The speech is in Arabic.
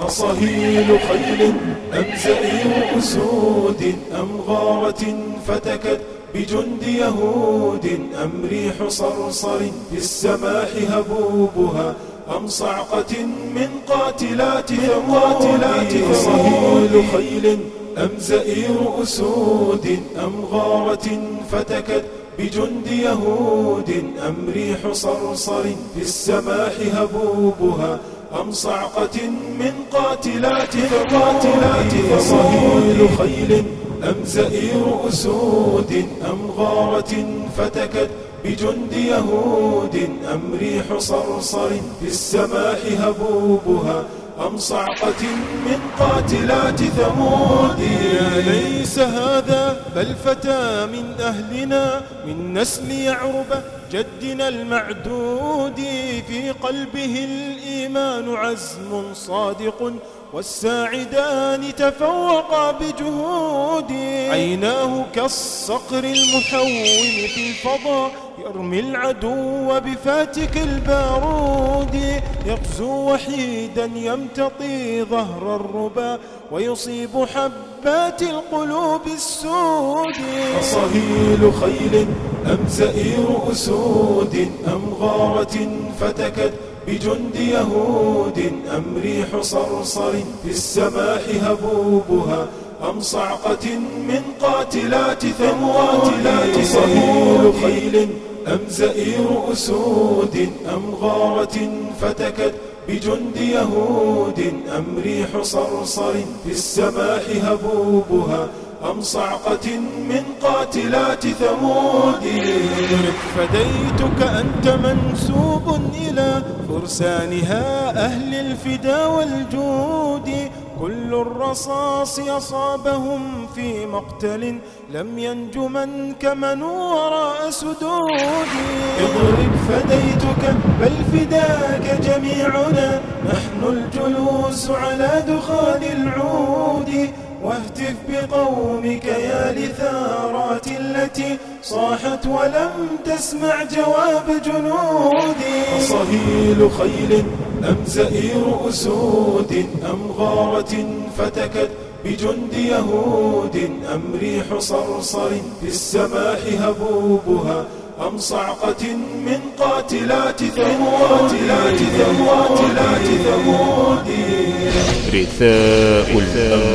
أصهيل خيل أم زئير أسود أم غارة فتكت بجند يهود أم ريح صرصر في السماح هبوبها أم صعقة من قاتلات قاتلات صهيل خيل أم زئير أسود أم غارة فتكت بجند يهود أم ريح صرصر في السماح هبوبها أم صعقة من قاتلات قاتلات صهيل خيل أم زئير أسود أم غارة فتكت بجند يهود أم ريح صرصر في السماح هبوبها أم صعقة من قاتلات ثمود يا ليس هذا بل فتى من أهلنا من نسل يعرب جدنا المعدود في قلبه الإيمان عزم صادق والساعدان تفوقا بجهود. عيناه كالصقر المحوم في الفضاء يرمي العدو بفاتك البارود. يغزو وحيدا يمتطي ظهر الربا ويصيب حبات القلوب السود. أصهيل خيل أم زئير أسود. أم غارة فتكت بجند يهود أم ريح صرصر في السماح هبوبها أم صعقة من قاتلات ثمود صهيل. خيل أم زئير أسود أم غارة فتكت بجند يهود أم ريح صرصر في السماح هبوبها أم صعقة من قاتلات ثمود فديتك أنت منسوب إلى فرسانها أهل الفدا والجود. كل الرصاص أصابهم في مقتل لم ينج من كمن وراء سدود. اضرب فديتك بل فداك جميعنا. نحن الجلوس على دخان العود. واهتف بقومك يا التي صاحت ولم تسمع جواب جنودي. صهيل خيل أم زئير أسود أم غارة فتكت بجند يهود أم ريح صرصر في السماح هبوبها أم صعقة من قاتلات ثمود. قاتلات ثمود رثاء الأنبار